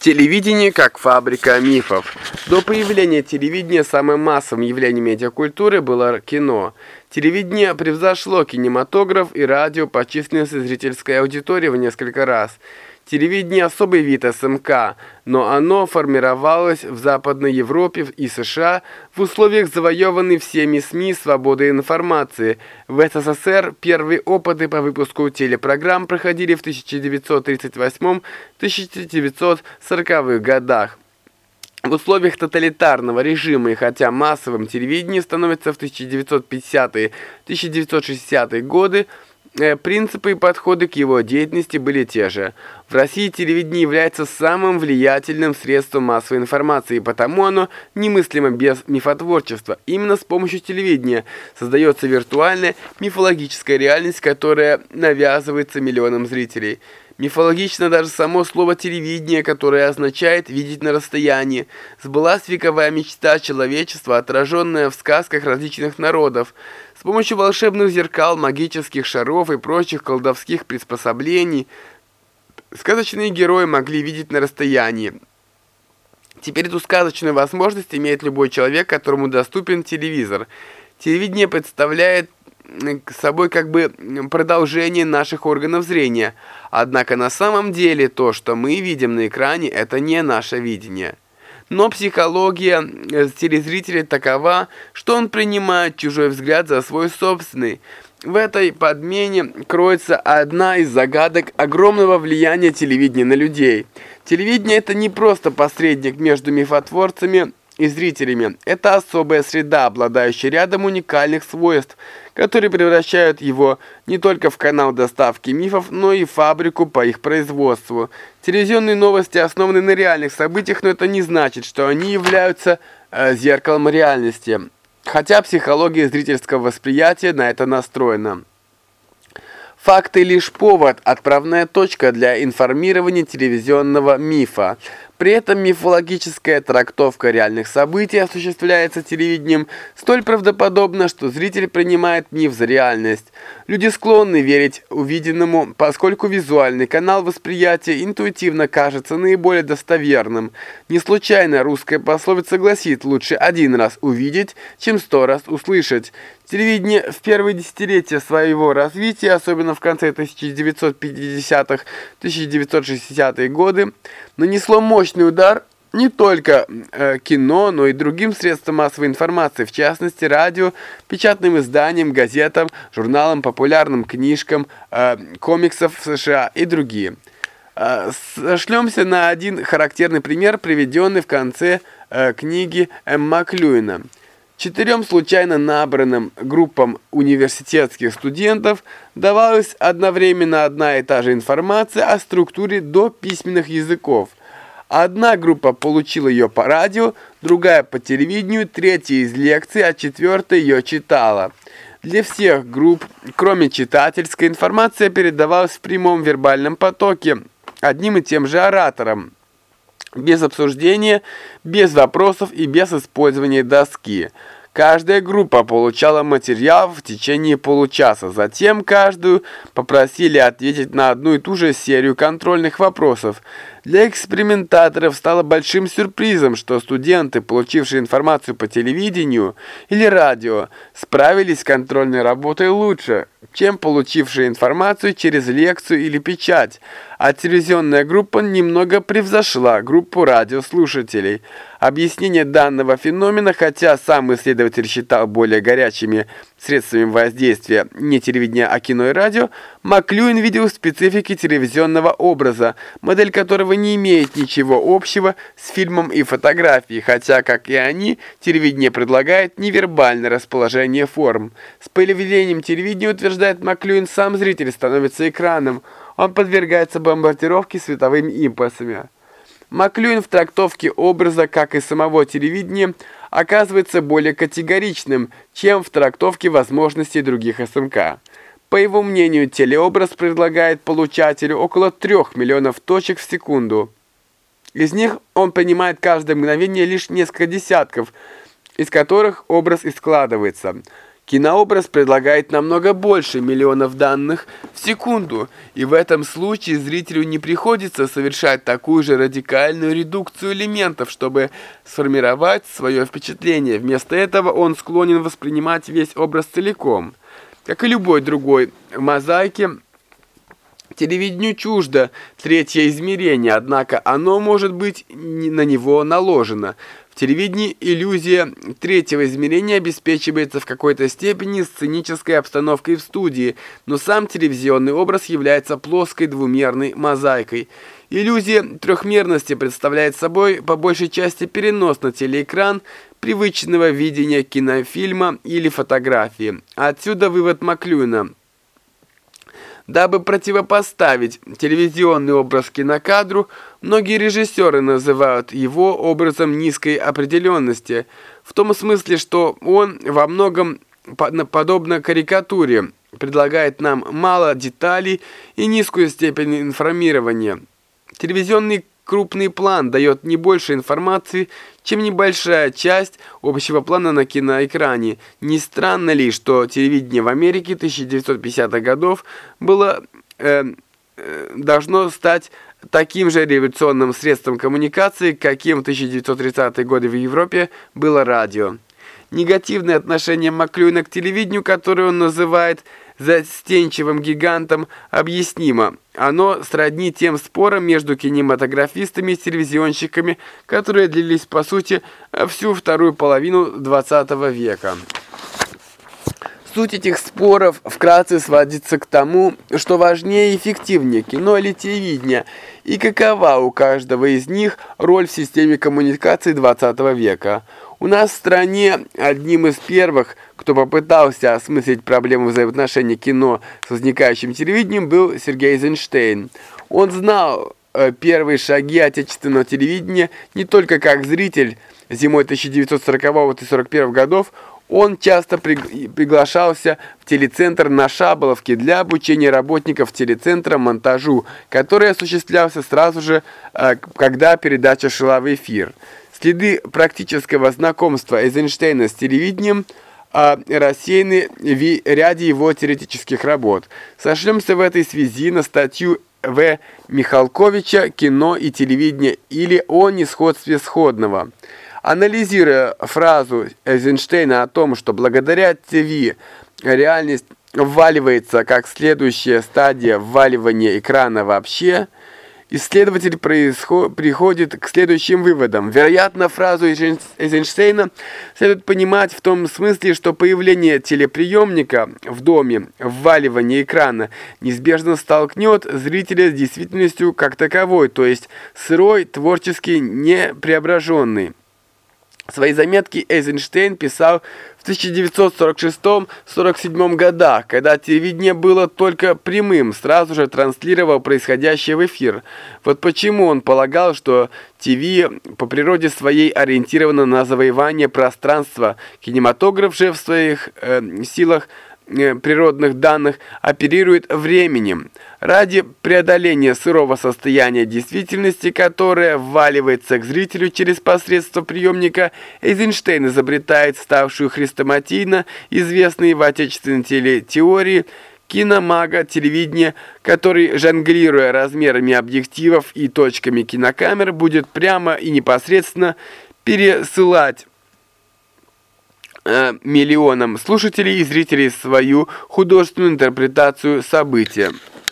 Телевидение как фабрика мифов. До появления телевидения самым массовым явлением медиакультуры было кино. Телевидение превзошло кинематограф и радио по численности зрительской аудитории в несколько раз – Телевидение – особый вид СМК, но оно формировалось в Западной Европе и США в условиях завоеванной всеми СМИ свободы информации. В СССР первые опыты по выпуску телепрограмм проходили в 1938-1940-х годах. В условиях тоталитарного режима и хотя массовым телевидением становится в 1950-1960-е годы, принципы и подходы к его деятельности были те же. В России телевидение является самым влиятельным средством массовой информации, и потому оно немыслимо без мифотворчества. Именно с помощью телевидения создается виртуальная мифологическая реальность, которая навязывается миллионам зрителей. Мифологично даже само слово «телевидение», которое означает «видеть на расстоянии». Сбылась вековая мечта человечества, отраженная в сказках различных народов. С помощью волшебных зеркал, магических шаров и прочих колдовских приспособлений сказочные герои могли видеть на расстоянии. Теперь эту сказочную возможность имеет любой человек, которому доступен телевизор. Телевидение представляет собой как бы продолжение наших органов зрения. Однако на самом деле то, что мы видим на экране, это не наше видение. Но психология э, телезрителя такова, что он принимает чужой взгляд за свой собственный. В этой подмене кроется одна из загадок огромного влияния телевидения на людей. Телевидение – это не просто посредник между мифотворцами и зрителями. Это особая среда, обладающая рядом уникальных свойств, которые превращают его не только в канал доставки мифов, но и фабрику по их производству. Телевизионные новости основаны на реальных событиях, но это не значит, что они являются э, зеркалом реальности. Хотя психология зрительского восприятия на это настроена. Факты лишь повод, отправная точка для информирования телевизионного мифа. При этом мифологическая трактовка реальных событий осуществляется телевидением столь правдоподобно, что зритель принимает миф за реальность. Люди склонны верить увиденному, поскольку визуальный канал восприятия интуитивно кажется наиболее достоверным. Не случайно русская пословица гласит «лучше один раз увидеть, чем сто раз услышать». Телевидение в первые десятилетия своего развития, особенно в конце 1950-1960-е годы, нанесло мощный удар не только э, кино, но и другим средствам массовой информации, в частности радио, печатным изданиям, газетам, журналам, популярным книжкам, э, комиксов в США и другие. Э, сошлемся на один характерный пример, приведенный в конце э, книги М. Маклюина. Четырем случайно набранным группам университетских студентов давалась одновременно одна и та же информация о структуре до письменных языков. Одна группа получила ее по радио, другая по телевидению, третья из лекций, а четвертая ее читала. Для всех групп, кроме читательской, информация передавалась в прямом вербальном потоке одним и тем же оратором без обсуждения, без вопросов и без использования доски. Каждая группа получала материал в течение получаса. Затем каждую попросили ответить на одну и ту же серию контрольных вопросов. Для экспериментаторов стало большим сюрпризом, что студенты, получившие информацию по телевидению или радио, справились с контрольной работой лучше, чем получившие информацию через лекцию или печать а телевизионная группа немного превзошла группу радиослушателей. Объяснение данного феномена, хотя сам исследователь считал более горячими средствами воздействия не телевидения, а кино и радио, Маклюин видел в специфике телевизионного образа, модель которого не имеет ничего общего с фильмом и фотографией, хотя, как и они, телевидение предлагает невербальное расположение форм. С появлением телевидения, утверждает Маклюин, сам зритель становится экраном, он подвергается бомбардировке световыми импульсами. Маклюин в трактовке образа, как и самого телевидения, оказывается более категоричным, чем в трактовке возможностей других СМК. По его мнению, телеобраз предлагает получателю около 3 миллионов точек в секунду. Из них он понимает каждое мгновение лишь несколько десятков, из которых образ и складывается – Кинообраз предлагает намного больше миллионов данных в секунду, и в этом случае зрителю не приходится совершать такую же радикальную редукцию элементов, чтобы сформировать свое впечатление. Вместо этого он склонен воспринимать весь образ целиком. Как и любой другой мозаики, телевидению чуждо третье измерение, однако оно может быть на него наложено – телевидении иллюзия третьего измерения обеспечивается в какой-то степени сценической обстановкой в студии, но сам телевизионный образ является плоской двумерной мозаикой. Иллюзия трехмерности представляет собой по большей части перенос на телеэкран привычного видения кинофильма или фотографии. Отсюда вывод Маклюина – Дабы противопоставить телевизионный образ кинокадру, многие режиссеры называют его образом низкой определенности, в том смысле, что он во многом подобно карикатуре, предлагает нам мало деталей и низкую степень информирования. Телевизионный крупный план дает не больше информации, чем небольшая часть общего плана на киноэкране. Не странно ли, что телевидение в Америке 1950-х годов было, э, э, должно стать таким же революционным средством коммуникации, каким в 1930-е годы в Европе было радио. Негативное отношение Маклюина к телевидению, которое он называет застенчивым гигантом, объяснимо. Оно сродни тем спорам между кинематографистами и телевизионщиками, которые длились, по сути, всю вторую половину 20 века. Суть этих споров вкратце сводится к тому, что важнее и эффективнее кино или телевидение, и какова у каждого из них роль в системе коммуникации 20 века. У нас в стране одним из первых, кто попытался осмыслить проблему взаимоотношений кино с возникающим телевидением, был Сергей Эйзенштейн. Он знал э, первые шаги отечественного телевидения не только как зритель зимой 1940-1941 годов, он часто приглашался в телецентр на Шаболовке для обучения работников телецентра монтажу, который осуществлялся сразу же, э, когда передача шла в эфир. Следы практического знакомства Эйзенштейна с телевидением а, рассеяны в ряде его теоретических работ. Сошлемся в этой связи на статью В. Михалковича «Кино и телевидение» или о несходстве сходного. Анализируя фразу Эйзенштейна о том, что благодаря ТВ реальность вваливается как следующая стадия вваливания экрана вообще – Исследователь приходит к следующим выводам. Вероятно, фразу Эйзенштейна следует понимать в том смысле, что появление телеприемника в доме, вваливание экрана, неизбежно столкнет зрителя с действительностью как таковой, то есть сырой, творчески непреображенный. Свои заметки Эйзенштейн писал в 1946-47 годах, когда телевидение было только прямым, сразу же транслировал происходящее в эфир. Вот почему он полагал, что ТВ по природе своей ориентировано на завоевание пространства. Кинематограф же в своих э, силах – природных данных оперирует временем. Ради преодоления сырого состояния действительности, которое вваливается к зрителю через посредство приемника, Эйзенштейн изобретает ставшую хрестоматийно известной в отечественной телетеории киномага, телевидения, который, жонглируя размерами объективов и точками кинокамер, будет прямо и непосредственно пересылать Э, миллионам слушателей и зрителей свою художественную интерпретацию события.